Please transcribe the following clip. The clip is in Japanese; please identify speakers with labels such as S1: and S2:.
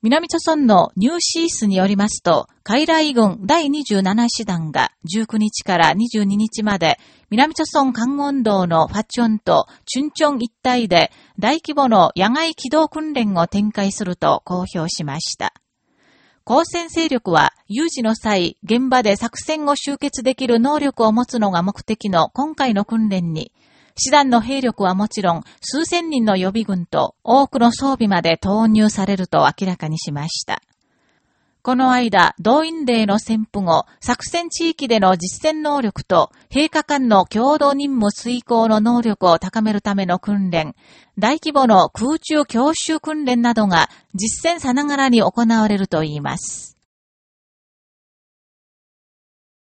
S1: 南朝村のニューシースによりますと、海来軍第27師団が19日から22日まで、南朝村関温道のファチョンとチュンチョン一帯で大規模の野外機動訓練を展開すると公表しました。交戦勢力は有事の際、現場で作戦を集結できる能力を持つのが目的の今回の訓練に、師団の兵力はもちろん、数千人の予備軍と多くの装備まで投入されると明らかにしました。この間、動員令の宣布後、作戦地域での実践能力と、陛下間の共同任務遂行の能力を高めるための訓練、大規模の空中教習訓練などが実践さながらに行われるといいます。